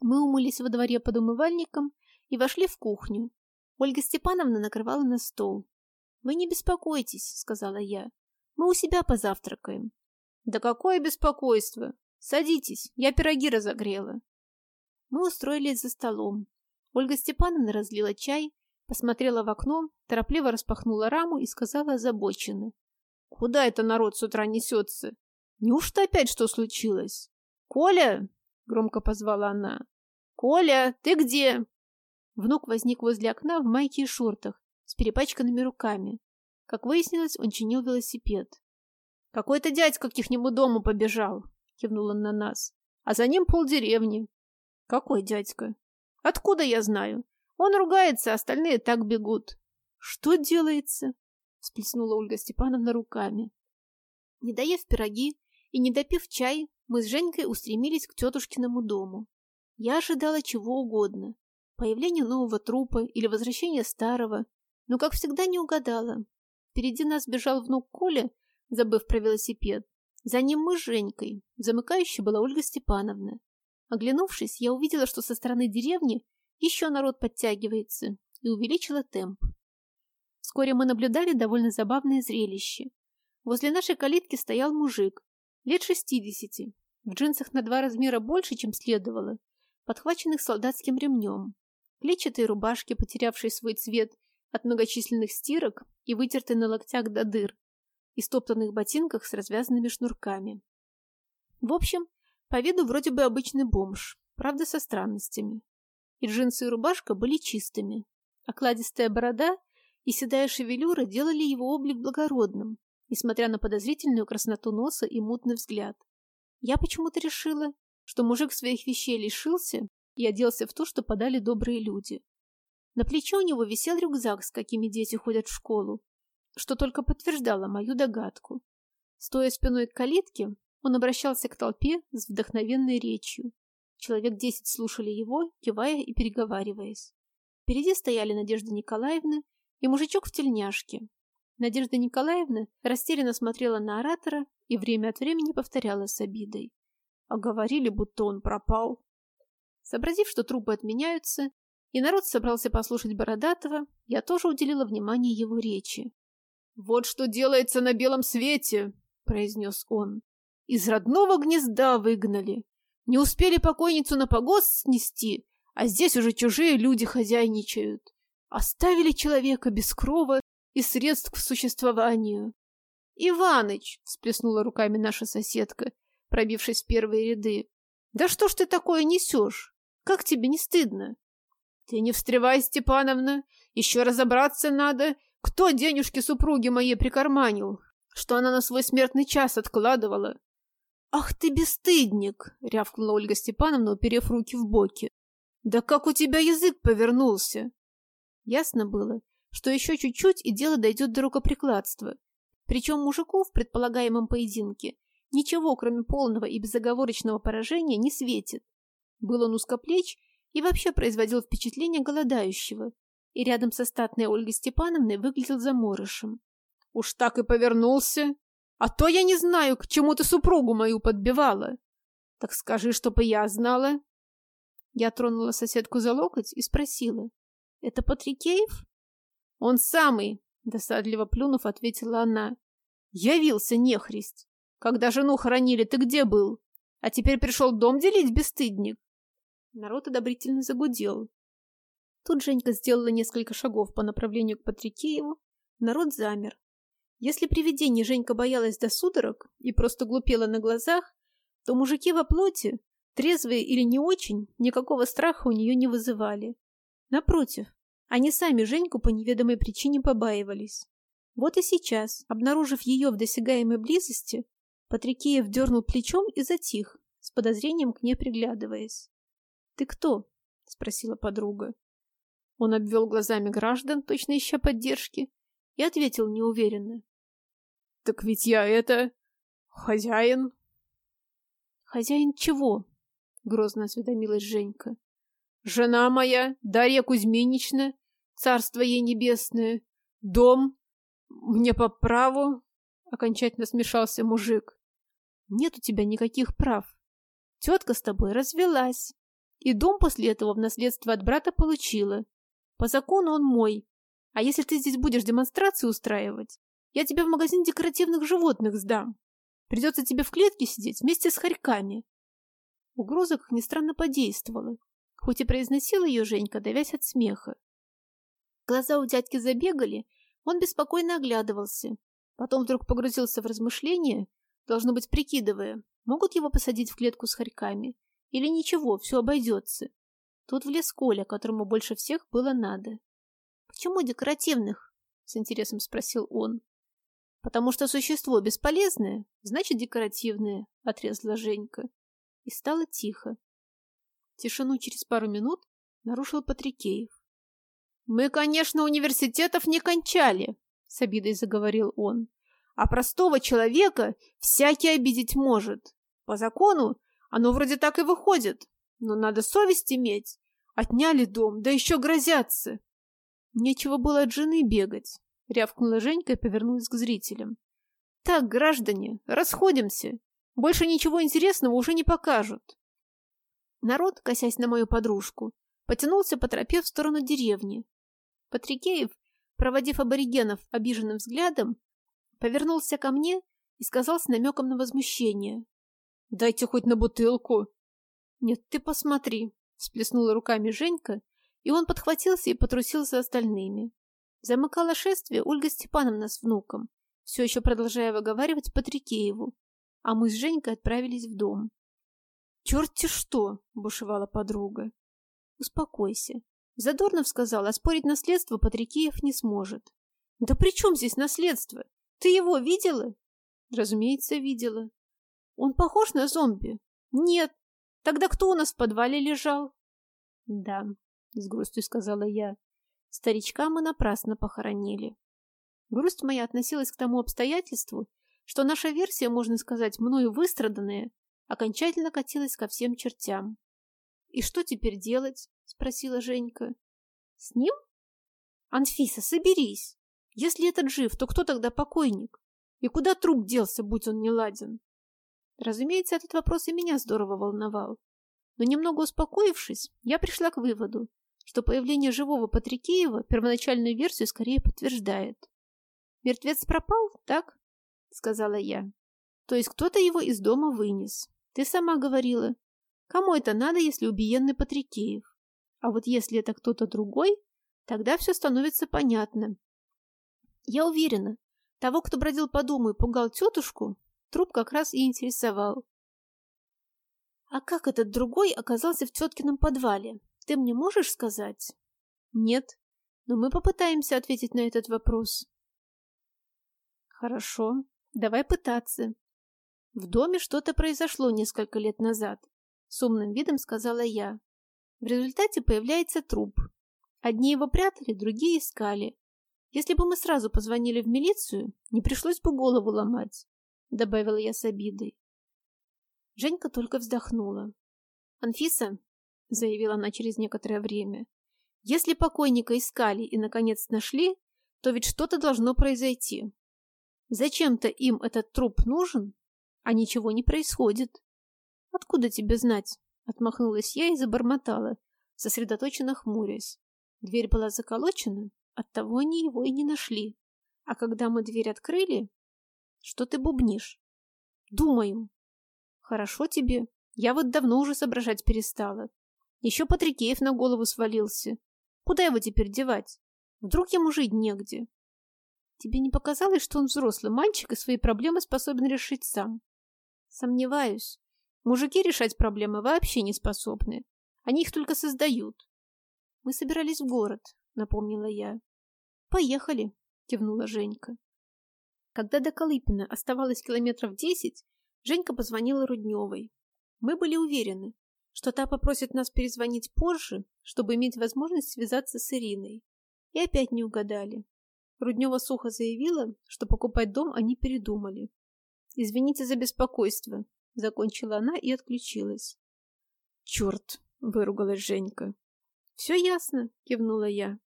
Мы умылись во дворе под умывальником и вошли в кухню. Ольга Степановна накрывала на стол. «Вы не беспокойтесь», — сказала я. Мы у себя позавтракаем. Да какое беспокойство! Садитесь, я пироги разогрела. Мы устроились за столом. Ольга Степановна разлила чай, посмотрела в окно, торопливо распахнула раму и сказала озабоченно. «Куда это народ с утра несется? Неужто опять что случилось? Коля!» — громко позвала она. «Коля, ты где?» Внук возник возле окна в майке и шортах, с перепачканными руками. Как выяснилось, он чинил велосипед. «Какой-то дядька к ихнему дому побежал», — кивнул он на нас. «А за ним полдеревни». «Какой дядька?» «Откуда я знаю? Он ругается, остальные так бегут». «Что делается?» — всплеснула Ольга Степановна руками. Не доев пироги и не допив чай, мы с Женькой устремились к тетушкиному дому. Я ожидала чего угодно. Появление нового трупа или возвращение старого, но, как всегда, не угадала. Впереди нас бежал внук Коля, забыв про велосипед. За ним мы с Женькой. Замыкающей была Ольга Степановна. Оглянувшись, я увидела, что со стороны деревни еще народ подтягивается, и увеличила темп. Вскоре мы наблюдали довольно забавное зрелище. Возле нашей калитки стоял мужик, лет шестидесяти, в джинсах на два размера больше, чем следовало, подхваченных солдатским ремнем, клетчатой рубашке, потерявшей свой цвет от многочисленных стирок и вытертой на локтях до дыр, и стоптанных ботинках с развязанными шнурками. В общем, по виду вроде бы обычный бомж, правда со странностями. И джинсы и рубашка были чистыми. Окладистая борода и седая шевелюра делали его облик благородным, несмотря на подозрительную красноту носа и мутный взгляд. Я почему-то решила, что мужик своих вещей лишился и оделся в то, что подали добрые люди. На плече у него висел рюкзак, с какими дети ходят в школу, что только подтверждало мою догадку. Стоя спиной к калитке, он обращался к толпе с вдохновенной речью. Человек десять слушали его, кивая и переговариваясь. Впереди стояли Надежда Николаевна и мужичок в тельняшке. Надежда Николаевна растерянно смотрела на оратора и время от времени повторяла с обидой. А говорили, будто он пропал. Сообразив, что трупы отменяются, и народ собрался послушать Бородатого, я тоже уделила внимание его речи. «Вот что делается на белом свете!» — произнес он. Из родного гнезда выгнали. Не успели покойницу на погост снести, а здесь уже чужие люди хозяйничают. Оставили человека без крова и средств к существованию. «Иваныч!» — всплеснула руками наша соседка, пробившись в первые ряды. «Да что ж ты такое несешь? Как тебе не стыдно?» «Ты не встревай, Степановна, еще разобраться надо, кто денежки супруги моей прикарманил, что она на свой смертный час откладывала. «Ах ты бесстыдник!» — рявкнула Ольга Степановна, уперев руки в боки. «Да как у тебя язык повернулся!» Ясно было, что еще чуть-чуть и дело дойдет до рукоприкладства. Причем мужику в предполагаемом поединке ничего, кроме полного и безоговорочного поражения, не светит. Был он узкоплеч и вообще производил впечатление голодающего, и рядом со статной Ольгой Степановной выглядел заморышем. «Уж так и повернулся!» А то я не знаю, к чему ты супругу мою подбивала. Так скажи, чтобы я знала. Я тронула соседку за локоть и спросила. Это Патрикеев? Он самый, досадливо плюнув, ответила она. Явился нехрист. Когда жену хоронили, ты где был? А теперь пришел дом делить, бесстыдник? Народ одобрительно загудел. Тут Женька сделала несколько шагов по направлению к Патрикееву. Народ замер. Если привидение Женька боялась до судорог и просто глупела на глазах, то мужики во плоти, трезвые или не очень, никакого страха у нее не вызывали. Напротив, они сами Женьку по неведомой причине побаивались. Вот и сейчас, обнаружив ее в досягаемой близости, Патрикеев дернул плечом и затих, с подозрением к ней приглядываясь. «Ты кто?» — спросила подруга. Он обвел глазами граждан, точно ища поддержки, и ответил неуверенно. Так ведь я это... хозяин. Хозяин чего? Грозно осведомилась Женька. Жена моя, Дарья Кузьминична, царство ей небесное, дом, мне по праву, окончательно смешался мужик. Нет у тебя никаких прав. Тетка с тобой развелась, и дом после этого в наследство от брата получила. По закону он мой, а если ты здесь будешь демонстрации устраивать, Я тебя в магазин декоративных животных сдам. Придется тебе в клетке сидеть вместе с хорьками. Угроза, как ни странно, подействовала, хоть и произносила ее Женька, давясь от смеха. Глаза у дядьки забегали, он беспокойно оглядывался. Потом вдруг погрузился в размышления, должно быть, прикидывая, могут его посадить в клетку с хорьками, или ничего, все обойдется. Тут влез Коля, которому больше всех было надо. «Почему декоративных?» — с интересом спросил он. «Потому что существо бесполезное, значит, декоративное», — отрезала Женька. И стало тихо. Тишину через пару минут нарушил Патрикеев. «Мы, конечно, университетов не кончали», — с обидой заговорил он. «А простого человека всякий обидеть может. По закону оно вроде так и выходит, но надо совесть иметь. Отняли дом, да еще грозятся». «Нечего было от жены бегать», — рявкнула Женька и повернулась к зрителям. «Так, граждане, расходимся. Больше ничего интересного уже не покажут». Народ, косясь на мою подружку, потянулся по тропе в сторону деревни. Патрикеев, проводив аборигенов обиженным взглядом, повернулся ко мне и сказал с намеком на возмущение. «Дайте хоть на бутылку!» «Нет, ты посмотри!» — сплеснула руками Женька, и он подхватился и потрусил за остальными. Замыкала шествие Ольга Степановна с внуком, все еще продолжая выговаривать Патрикееву, а мы с Женькой отправились в дом. «Черт-те что!» — бушевала подруга. «Успокойся. Задорнов сказал, а спорить наследство Патрикеев не сможет». «Да при чем здесь наследство? Ты его видела?» «Разумеется, видела». «Он похож на зомби?» «Нет. Тогда кто у нас в подвале лежал?» «Да», — с грустью сказала я. Старичка мы напрасно похоронили. Грусть моя относилась к тому обстоятельству, что наша версия, можно сказать, мною выстраданная, окончательно катилась ко всем чертям. «И что теперь делать?» — спросила Женька. «С ним?» «Анфиса, соберись! Если этот жив, то кто тогда покойник? И куда труп делся, будь он не ладен?» Разумеется, этот вопрос и меня здорово волновал. Но немного успокоившись, я пришла к выводу, что появление живого Патрикеева первоначальную версию скорее подтверждает. «Мертвец пропал, так?» — сказала я. «То есть кто-то его из дома вынес. Ты сама говорила. Кому это надо, если убиенный Патрикеев? А вот если это кто-то другой, тогда все становится понятно. Я уверена, того, кто бродил по дому и пугал тетушку, труп как раз и интересовал. А как этот другой оказался в теткином подвале? Ты мне можешь сказать? Нет, но мы попытаемся ответить на этот вопрос. Хорошо, давай пытаться. В доме что-то произошло несколько лет назад, с умным видом сказала я. В результате появляется труп. Одни его прятали, другие искали. Если бы мы сразу позвонили в милицию, не пришлось бы голову ломать, добавила я с обидой. Женька только вздохнула. Анфиса, — заявила она через некоторое время. «Если покойника искали и, наконец, нашли, то ведь что-то должно произойти. Зачем-то им этот труп нужен, а ничего не происходит. Откуда тебе знать?» — отмахнулась я и забормотала, сосредоточенно хмурясь. Дверь была заколочена, оттого они его и не нашли. А когда мы дверь открыли... Что ты бубнишь? Думаю. Хорошо тебе. Я вот давно уже соображать перестала. Еще Патрикеев на голову свалился. Куда его теперь девать? Вдруг ему жить негде? Тебе не показалось, что он взрослый мальчик и свои проблемы способен решить сам? Сомневаюсь. Мужики решать проблемы вообще не способны. Они их только создают. Мы собирались в город, напомнила я. Поехали, кивнула Женька. Когда до Колыпина оставалось километров десять, Женька позвонила Рудневой. Мы были уверены, что та попросит нас перезвонить позже, чтобы иметь возможность связаться с Ириной. И опять не угадали. Руднева сухо заявила, что покупать дом они передумали. «Извините за беспокойство», — закончила она и отключилась. «Черт!» — выругалась Женька. «Все ясно», — кивнула я.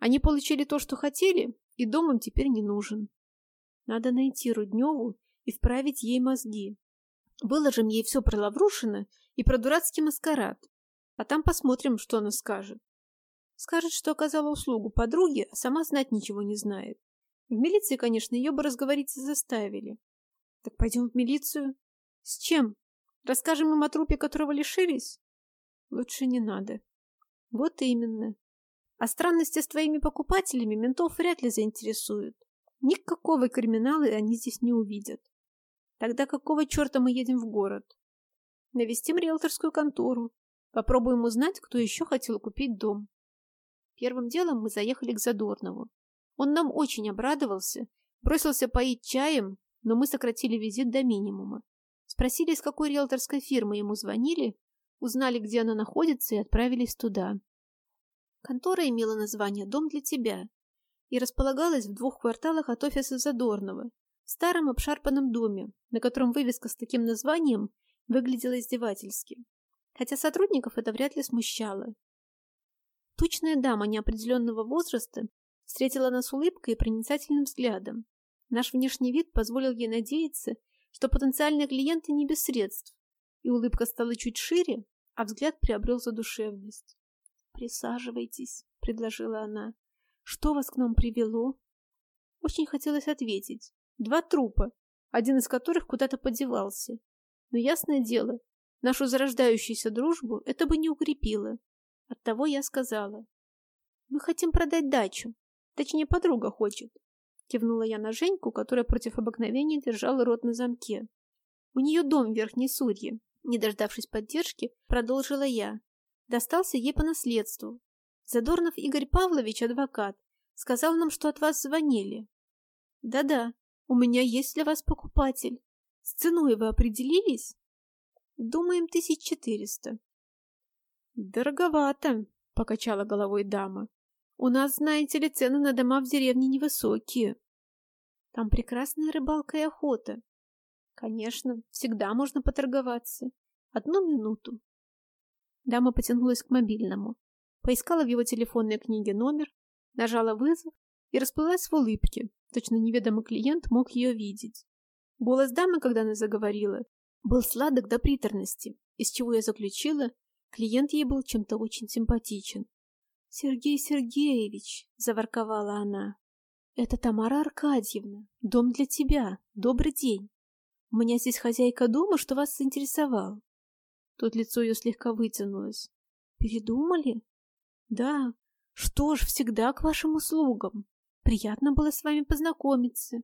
«Они получили то, что хотели, и дом им теперь не нужен. Надо найти Рудневу и вправить ей мозги. Выложим ей все про Лаврушина и про дурацкий маскарад. А там посмотрим, что она скажет. Скажет, что оказала услугу подруге, а сама знать ничего не знает. В милиции, конечно, ее бы разговориться заставили. Так пойдем в милицию. С чем? Расскажем им о трупе, которого лишились? Лучше не надо. Вот именно. А странности с твоими покупателями ментов вряд ли заинтересуют. Никакого криминала они здесь не увидят. Тогда какого черта мы едем в город? Навестим риэлторскую контору. Попробуем узнать, кто еще хотел купить дом. Первым делом мы заехали к Задорнову. Он нам очень обрадовался, бросился поить чаем, но мы сократили визит до минимума. Спросили, из какой риэлторской фирмы ему звонили, узнали, где она находится, и отправились туда. Контора имела название «Дом для тебя» и располагалась в двух кварталах от офиса Задорнова, в старом обшарпанном доме, на котором вывеска с таким названием выглядела издевательски. Хотя сотрудников это вряд ли смущало. Тучная дама неопределенного возраста встретила нас улыбкой и проницательным взглядом. Наш внешний вид позволил ей надеяться, что потенциальные клиенты не без средств, и улыбка стала чуть шире, а взгляд приобрел задушевность. «Присаживайтесь», — предложила она. «Что вас к нам привело?» Очень хотелось ответить. Два трупа, один из которых куда-то подевался. Но ясное дело, нашу зарождающуюся дружбу это бы не укрепило. Оттого я сказала. «Мы хотим продать дачу. Точнее, подруга хочет. Кивнула я на Женьку, которая против обыкновения держала рот на замке. У нее дом в Верхней Сурье. Не дождавшись поддержки, продолжила я. Достался ей по наследству. Задорнов Игорь Павлович, адвокат, сказал нам, что от вас звонили. Да-да, у меня есть для вас покупатель. С ценой вы определились? Думаем, тысяч четыреста. Дороговато, покачала головой дама. У нас, знаете ли, цены на дома в деревне невысокие. Там прекрасная рыбалка и охота. Конечно, всегда можно поторговаться. Одну минуту. Дама потянулась к мобильному, поискала в его телефонной книге номер, нажала вызов и расплылась в улыбке. Точно неведомый клиент мог ее видеть. Голос дамы, когда она заговорила, был сладок до приторности, из чего я заключила, клиент ей был чем-то очень симпатичен. «Сергей Сергеевич!» — заворковала она. «Это Тамара Аркадьевна. Дом для тебя. Добрый день. У меня здесь хозяйка дома, что вас заинтересовал». Тут лицо ее слегка вытянулось. «Передумали?» «Да. Что ж, всегда к вашим услугам. Приятно было с вами познакомиться».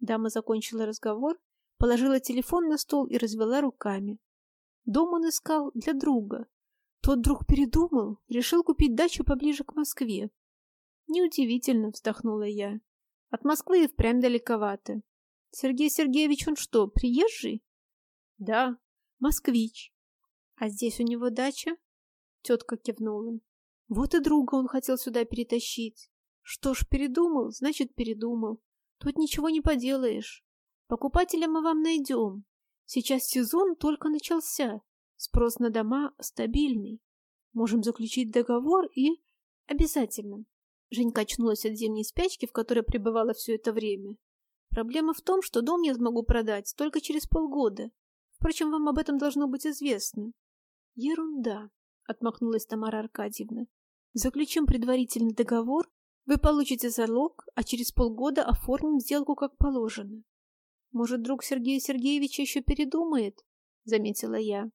Дама закончила разговор, положила телефон на стол и развела руками. Дом он искал для друга, тот вдруг передумал, решил купить дачу поближе к Москве. Неудивительно, вздохнула я. От Москвы и впрямь далековато. Сергей Сергеевич, он что, приезжий? Да, москвич. А здесь у него дача? Тетка кивнула. Вот и друга он хотел сюда перетащить. Что ж, передумал, значит, передумал. Тут ничего не поделаешь. Покупателя мы вам найдем. Сейчас сезон только начался. Спрос на дома стабильный. Можем заключить договор и... Обязательно. Женька очнулась от зимней спячки, в которой пребывала все это время. Проблема в том, что дом я смогу продать только через полгода. Впрочем, вам об этом должно быть известно. Ерунда, отмахнулась Тамара Аркадьевна. Заключим предварительный договор, вы получите залог, а через полгода оформим сделку как положено. Может, друг Сергея Сергеевича еще передумает? Заметила я.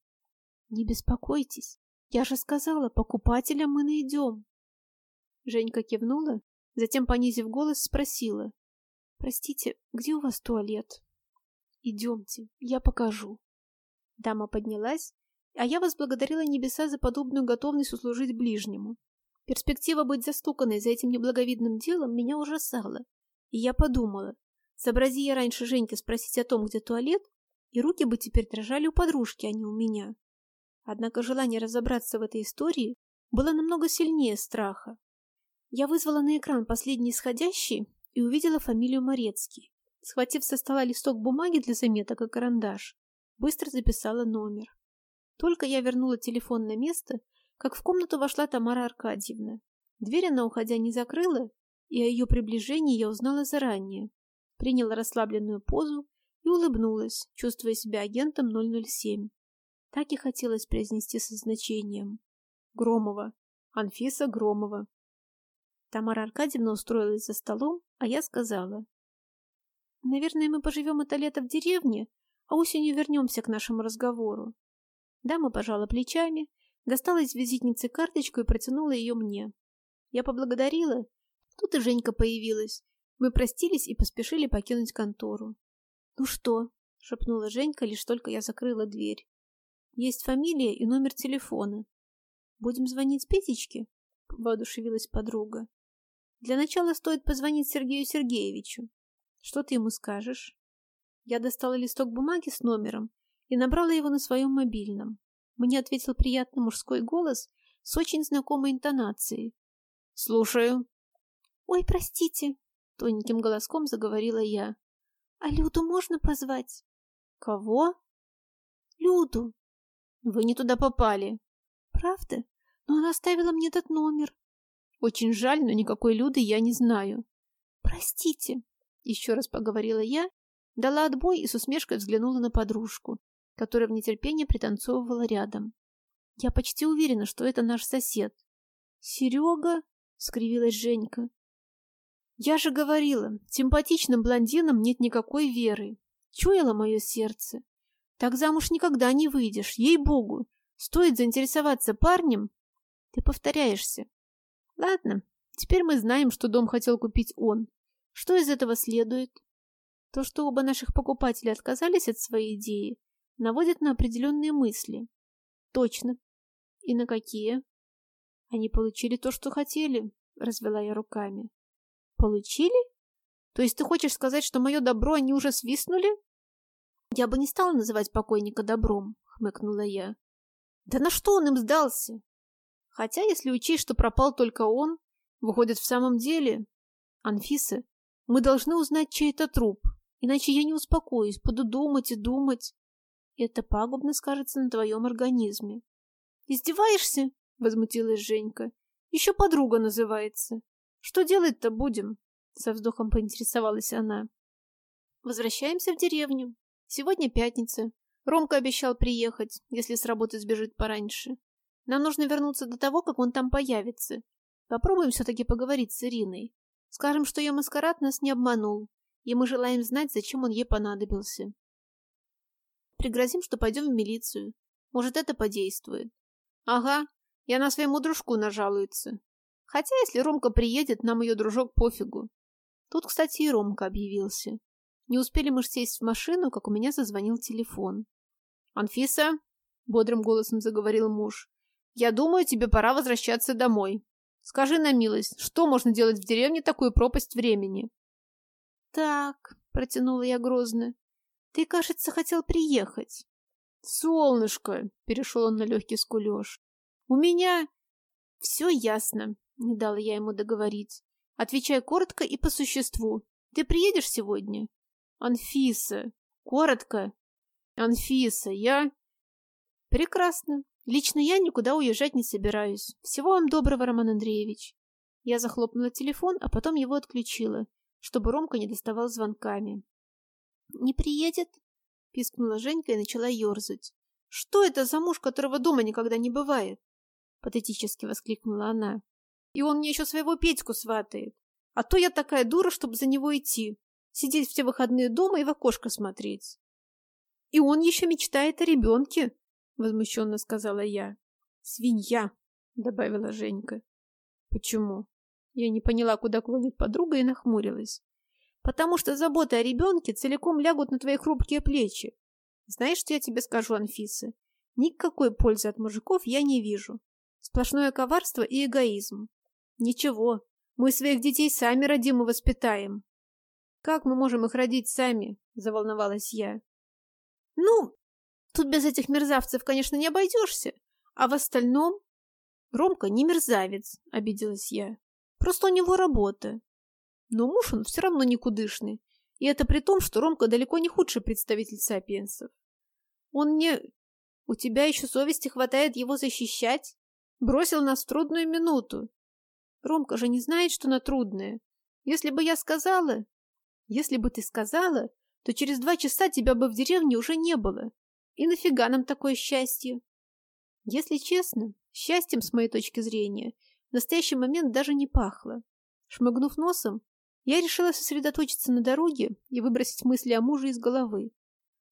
Не беспокойтесь, я же сказала, покупателя мы найдем. Женька кивнула, затем, понизив голос, спросила. Простите, где у вас туалет? Идемте, я покажу. Дама поднялась, а я возблагодарила небеса за подобную готовность услужить ближнему. Перспектива быть застуканной за этим неблаговидным делом меня ужасала, и я подумала, сообрази я раньше Женьке спросить о том, где туалет, и руки бы теперь дрожали у подружки, а не у меня. Однако желание разобраться в этой истории было намного сильнее страха. Я вызвала на экран последний исходящий и увидела фамилию Морецкий. Схватив со стола листок бумаги для заметок и карандаш, быстро записала номер. Только я вернула телефон на место, как в комнату вошла Тамара Аркадьевна. Дверь она, уходя, не закрыла, и о ее приближении я узнала заранее. Приняла расслабленную позу и улыбнулась, чувствуя себя агентом 007. Так и хотелось произнести со значением. Громова. Анфиса Громова. Тамара Аркадьевна устроилась за столом, А я сказала, наверное, мы поживем это лето в деревне, а осенью вернемся к нашему разговору. Дама пожала плечами, достала из визитницы карточку и протянула ее мне. Я поблагодарила. Тут и Женька появилась. Мы простились и поспешили покинуть контору. «Ну что?» — шепнула Женька, лишь только я закрыла дверь. «Есть фамилия и номер телефона. Будем звонить Петечке?» — воодушевилась подруга. «Для начала стоит позвонить Сергею Сергеевичу. Что ты ему скажешь?» Я достала листок бумаги с номером и набрала его на своем мобильном. Мне ответил приятный мужской голос с очень знакомой интонацией. «Слушаю». «Ой, простите», — тоненьким голоском заговорила я. «А Люду можно позвать?» «Кого?» «Люду». «Вы не туда попали». «Правда? Но она оставила мне этот номер». «Очень жаль, но никакой Люды я не знаю». «Простите», — еще раз поговорила я, дала отбой и с усмешкой взглянула на подружку, которая в нетерпении пританцовывала рядом. Я почти уверена, что это наш сосед. «Серега?» — скривилась Женька. «Я же говорила, симпатичным блондинам нет никакой веры. Чуяло мое сердце. Так замуж никогда не выйдешь, ей-богу. Стоит заинтересоваться парнем, ты повторяешься. Ладно, теперь мы знаем, что дом хотел купить он. Что из этого следует? То, что оба наших покупателя отказались от своей идеи, наводит на определенные мысли. Точно. И на какие? Они получили то, что хотели, развела я руками. Получили? То есть ты хочешь сказать, что мое добро они уже свистнули? Я бы не стала называть покойника добром, хмыкнула я. Да на что он им сдался? Хотя, если учесть, что пропал только он, выходит, в самом деле... Анфиса, мы должны узнать, чей это труп, иначе я не успокоюсь, буду думать и думать. Это пагубно скажется на твоем организме. «Издеваешься?» — возмутилась Женька. «Еще подруга называется. Что делать-то будем?» — со вздохом поинтересовалась она. «Возвращаемся в деревню. Сегодня пятница. Ромка обещал приехать, если с работы сбежит пораньше. Нам нужно вернуться до того, как он там появится. Попробуем все-таки поговорить с Ириной. Скажем, что ее маскарад нас не обманул, и мы желаем знать, зачем он ей понадобился. Пригрозим, что пойдем в милицию. Может, это подействует. Ага, и она своему дружку нажалуется. Хотя, если Ромка приедет, нам ее дружок пофигу. Тут, кстати, и Ромка объявился. Не успели мы сесть в машину, как у меня зазвонил телефон. «Анфиса», — бодрым голосом заговорил муж, — «я думаю, тебе пора возвращаться домой. Скажи на милость, что можно делать в деревне такую пропасть времени?» «Так», — протянула я грозно, — «ты, кажется, хотел приехать». «Солнышко!» — перешел он на легкий скулеж. «У меня...» «Все ясно», — не дала я ему договорить. «Отвечай коротко и по существу. Ты приедешь сегодня?» «Анфиса!» «Коротко!» «Анфиса, я...» «Прекрасно. Лично я никуда уезжать не собираюсь. Всего вам доброго, Роман Андреевич». Я захлопнула телефон, а потом его отключила, чтобы Ромка не доставал звонками. «Не приедет?» — пискнула Женька и начала ерзать. «Что это за муж, которого дома никогда не бывает?» — патетически воскликнула она. «И он мне еще своего Петьку сватает. А то я такая дура, чтобы за него идти, сидеть все выходные дома и в окошко смотреть». «И он еще мечтает о ребенке», — возмущенно сказала я. «Свинья», — добавила Женька. «Почему?» Я не поняла, куда клонит подруга и нахмурилась потому что заботы о ребенке целиком лягут на твои хрупкие плечи. Знаешь, что я тебе скажу, Анфиса? Никакой пользы от мужиков я не вижу. Сплошное коварство и эгоизм. Ничего, мы своих детей сами родим и воспитаем. Как мы можем их родить сами? Заволновалась я. Ну, тут без этих мерзавцев, конечно, не обойдешься. А в остальном... Ромка не мерзавец, обиделась я. Просто у него работа. Но муж он все равно никудышный. И это при том, что Ромка далеко не худший представитель сапиенсов. Он не... У тебя еще совести хватает его защищать? Бросил нас в трудную минуту. Ромка же не знает, что на трудное. Если бы я сказала... Если бы ты сказала, то через два часа тебя бы в деревне уже не было. И нафига нам такое счастье? Если честно, счастьем, с моей точки зрения, в настоящий момент даже не пахло. Шмыгнув носом, Я решила сосредоточиться на дороге и выбросить мысли о муже из головы.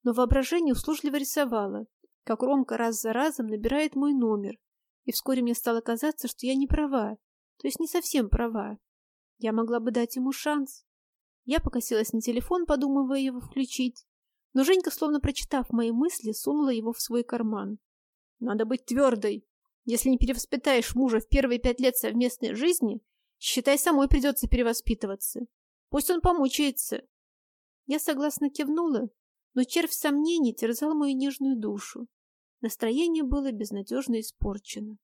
Но воображение услужливо рисовало, как Ромка раз за разом набирает мой номер, и вскоре мне стало казаться, что я не права, то есть не совсем права. Я могла бы дать ему шанс. Я покосилась на телефон, подумывая его включить, но Женька, словно прочитав мои мысли, сунула его в свой карман. «Надо быть твердой. Если не перевоспитаешь мужа в первые пять лет совместной жизни, считай, самой придется перевоспитываться. Пусть он помучается». Я согласно кивнула, но червь сомнений терзал мою нежную душу. Настроение было безнадежно испорчено.